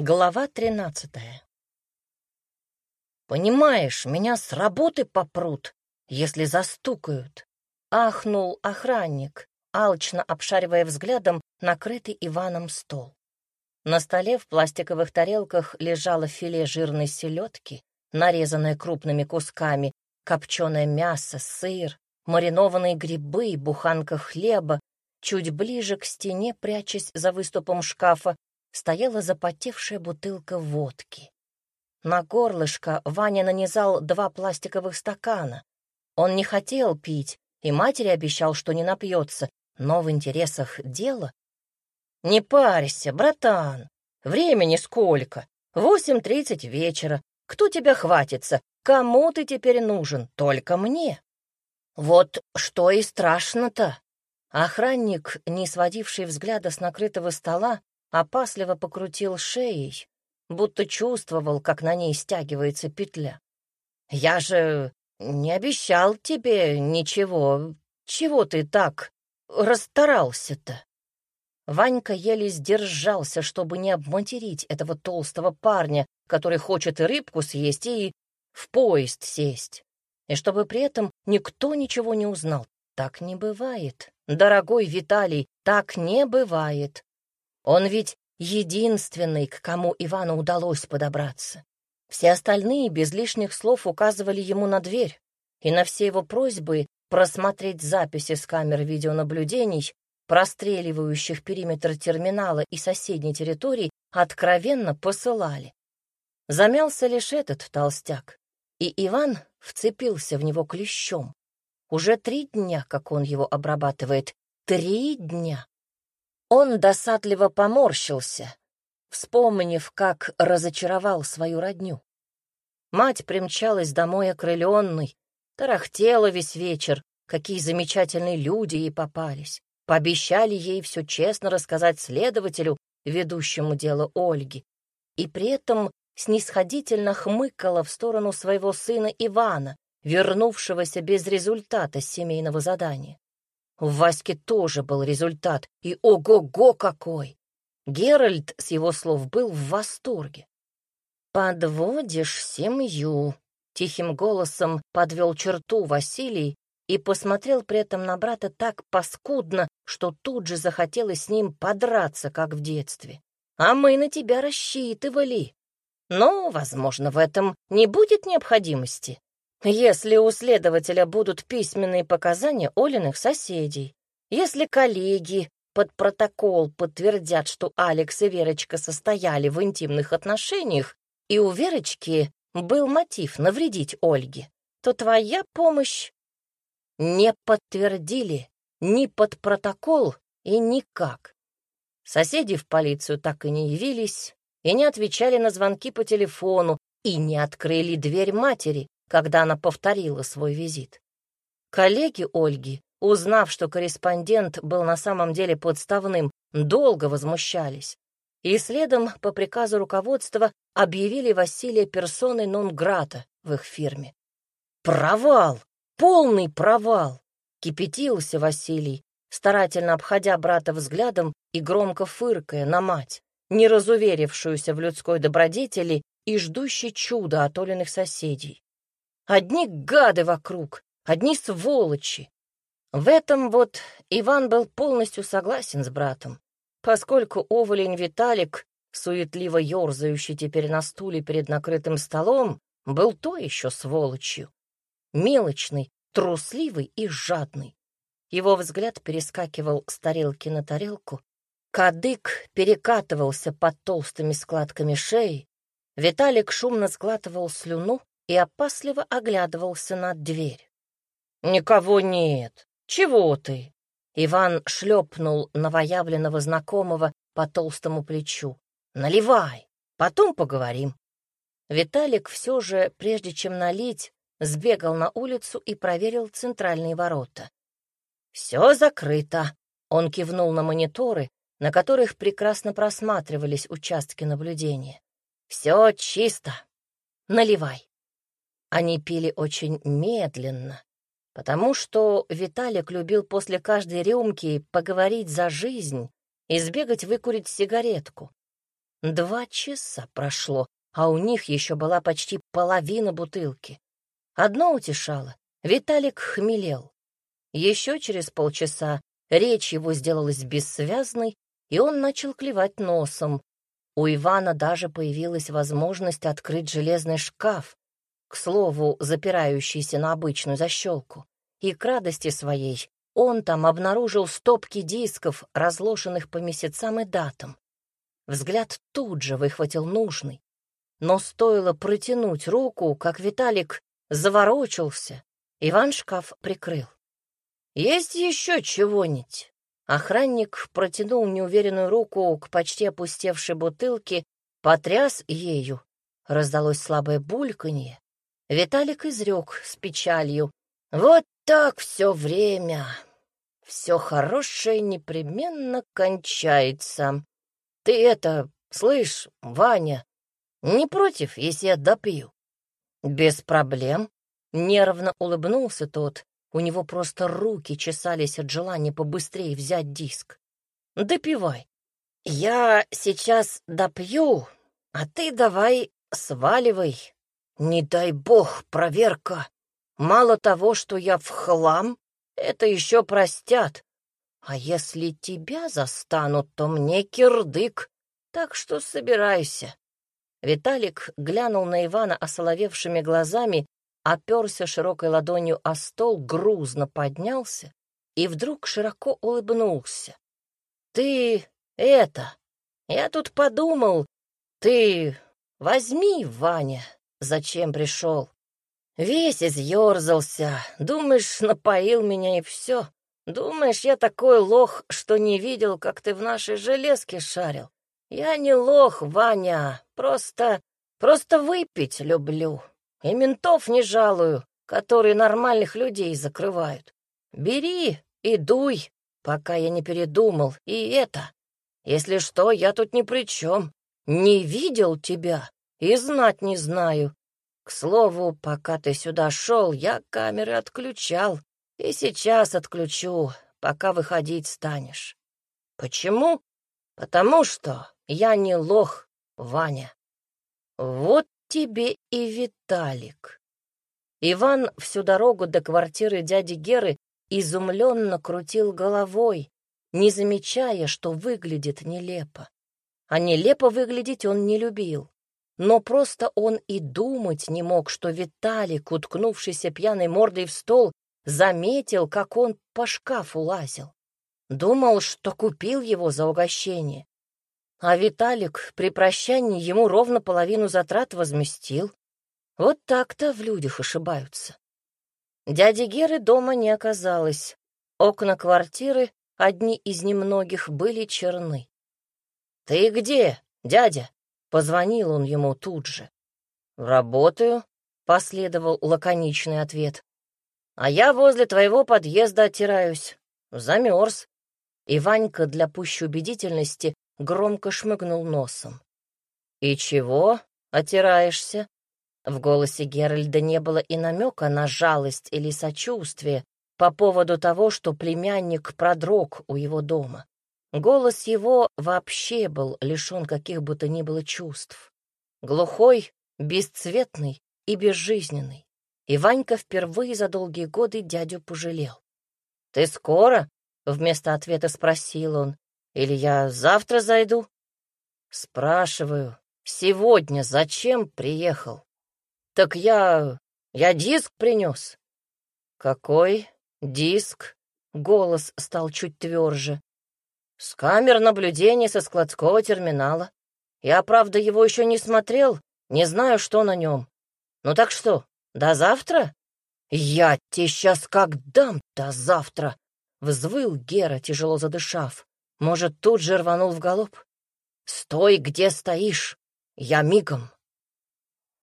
Глава тринадцатая. «Понимаешь, меня с работы попрут, если застукают», — ахнул охранник, алчно обшаривая взглядом накрытый Иваном стол. На столе в пластиковых тарелках лежало филе жирной селедки, нарезанное крупными кусками, копченое мясо, сыр, маринованные грибы, буханка хлеба, чуть ближе к стене, прячась за выступом шкафа, стояла запотевшая бутылка водки. На горлышко Ваня нанизал два пластиковых стакана. Он не хотел пить, и матери обещал, что не напьется, но в интересах дела... «Не парься, братан, времени сколько? Восемь тридцать вечера. Кто тебя хватится? Кому ты теперь нужен? Только мне». «Вот что и страшно-то!» Охранник, не сводивший взгляда с накрытого стола, опасливо покрутил шеей, будто чувствовал, как на ней стягивается петля. «Я же не обещал тебе ничего. Чего ты так расстарался-то?» Ванька еле сдержался, чтобы не обматерить этого толстого парня, который хочет и рыбку съесть, и в поезд сесть. И чтобы при этом никто ничего не узнал. Так не бывает. Дорогой Виталий, так не бывает. Он ведь единственный, к кому Ивану удалось подобраться. Все остальные без лишних слов указывали ему на дверь, и на все его просьбы просмотреть записи с камер видеонаблюдений, простреливающих периметр терминала и соседней территории, откровенно посылали. Замялся лишь этот толстяк, и Иван вцепился в него клещом. Уже три дня, как он его обрабатывает. Три дня. Он досадливо поморщился, вспомнив, как разочаровал свою родню. Мать примчалась домой окрыленной, тарахтела весь вечер, какие замечательные люди ей попались. Пообещали ей все честно рассказать следователю, ведущему дело Ольги, и при этом снисходительно хмыкала в сторону своего сына Ивана, вернувшегося без результата семейного задания. В Ваське тоже был результат, и ого-го какой! Геральт, с его слов, был в восторге. «Подводишь семью», — тихим голосом подвел черту Василий и посмотрел при этом на брата так паскудно, что тут же захотелось с ним подраться, как в детстве. «А мы на тебя рассчитывали. Но, возможно, в этом не будет необходимости. Если у следователя будут письменные показания Олиных соседей, если коллеги под протокол подтвердят, что Алекс и Верочка состояли в интимных отношениях, и у Верочки был мотив навредить Ольге, то твоя помощь не подтвердили ни под протокол и никак. Соседи в полицию так и не явились, и не отвечали на звонки по телефону, и не открыли дверь матери, когда она повторила свой визит. Коллеги Ольги, узнав, что корреспондент был на самом деле подставным, долго возмущались. И следом, по приказу руководства, объявили Василия персоной нон-грата в их фирме. «Провал! Полный провал!» — кипятился Василий, старательно обходя брата взглядом и громко фыркая на мать, не разуверившуюся в людской добродетели и ждущей чуда от Олиных соседей. Одни гады вокруг, одни сволочи. В этом вот Иван был полностью согласен с братом, поскольку Оволень Виталик, суетливо ерзающий теперь на стуле перед накрытым столом, был то еще сволочью. Мелочный, трусливый и жадный. Его взгляд перескакивал с тарелки на тарелку, кадык перекатывался под толстыми складками шеи, Виталик шумно сглатывал слюну, и опасливо оглядывался на дверь. «Никого нет. Чего ты?» Иван шлепнул новоявленного знакомого по толстому плечу. «Наливай, потом поговорим». Виталик все же, прежде чем налить, сбегал на улицу и проверил центральные ворота. «Все закрыто», — он кивнул на мониторы, на которых прекрасно просматривались участки наблюдения. «Все чисто. Наливай». Они пили очень медленно, потому что Виталик любил после каждой рюмки поговорить за жизнь и сбегать выкурить сигаретку. Два часа прошло, а у них еще была почти половина бутылки. Одно утешало — Виталик хмелел. Еще через полчаса речь его сделалась бессвязной, и он начал клевать носом. У Ивана даже появилась возможность открыть железный шкаф, к слову, запирающийся на обычную защелку. И к радости своей он там обнаружил стопки дисков, разложенных по месяцам и датам. Взгляд тут же выхватил нужный. Но стоило протянуть руку, как Виталик заворочился. Иван шкаф прикрыл. «Есть еще чего-нибудь?» Охранник протянул неуверенную руку к почти опустевшей бутылке, потряс ею. Раздалось слабое бульканье. Виталик изрек с печалью. «Вот так все время. Все хорошее непременно кончается. Ты это, слышь, Ваня, не против, если я допью?» «Без проблем», — нервно улыбнулся тот. У него просто руки чесались от желания побыстрее взять диск. «Допивай. Я сейчас допью, а ты давай сваливай. Не дай бог, проверка. Мало того, что я в хлам, это еще простят. А если тебя застанут, то мне кирдык, так что собирайся. Виталик глянул на Ивана осоловевшими глазами, оперся широкой ладонью о стол, грузно поднялся и вдруг широко улыбнулся. «Ты это... Я тут подумал, ты возьми, Ваня, зачем пришел. Весь изъерзался, думаешь, напоил меня и все. Думаешь, я такой лох, что не видел, как ты в нашей железке шарил? Я не лох, Ваня, просто... просто выпить люблю. И ментов не жалую, которые нормальных людей закрывают. Бери и дуй, пока я не передумал. И это... Если что, я тут ни при чем. Не видел тебя и знать не знаю. К слову, пока ты сюда шел, я камеры отключал. И сейчас отключу, пока выходить станешь. Почему? Потому что я не лох, Ваня. Вот тебе и Виталик. Иван всю дорогу до квартиры дяди Геры изумленно крутил головой, не замечая, что выглядит нелепо. А нелепо выглядеть он не любил. Но просто он и думать не мог, что Виталик, уткнувшийся пьяной мордой в стол, заметил, как он по шкафу лазил. Думал, что купил его за угощение. А Виталик при прощании ему ровно половину затрат возместил. Вот так-то в людях ошибаются. Дяди Геры дома не оказалось. Окна квартиры, одни из немногих, были черны. «Ты где, дядя?» — позвонил он ему тут же. «Работаю», — последовал лаконичный ответ. А я возле твоего подъезда оттираюсь. Замерз. И Ванька для пущей убедительности громко шмыгнул носом. «И чего отираешься?» В голосе Геральда не было и намека на жалость или сочувствие по поводу того, что племянник продрог у его дома. Голос его вообще был лишен каких бы то ни было чувств. Глухой, бесцветный и безжизненный. И Ванька впервые за долгие годы дядю пожалел. «Ты скоро?» — вместо ответа спросил он. «Или я завтра зайду?» «Спрашиваю, сегодня зачем приехал?» «Так я... я диск принес». «Какой диск?» — голос стал чуть тверже. «С камер наблюдения со складского терминала. Я, правда, его еще не смотрел, не знаю, что на нем. Ну так что, до завтра? Я тебе сейчас как дам-то завтра! Взвыл Гера, тяжело задышав. Может, тут же рванул в галоп? Стой, где стоишь! Я мигом!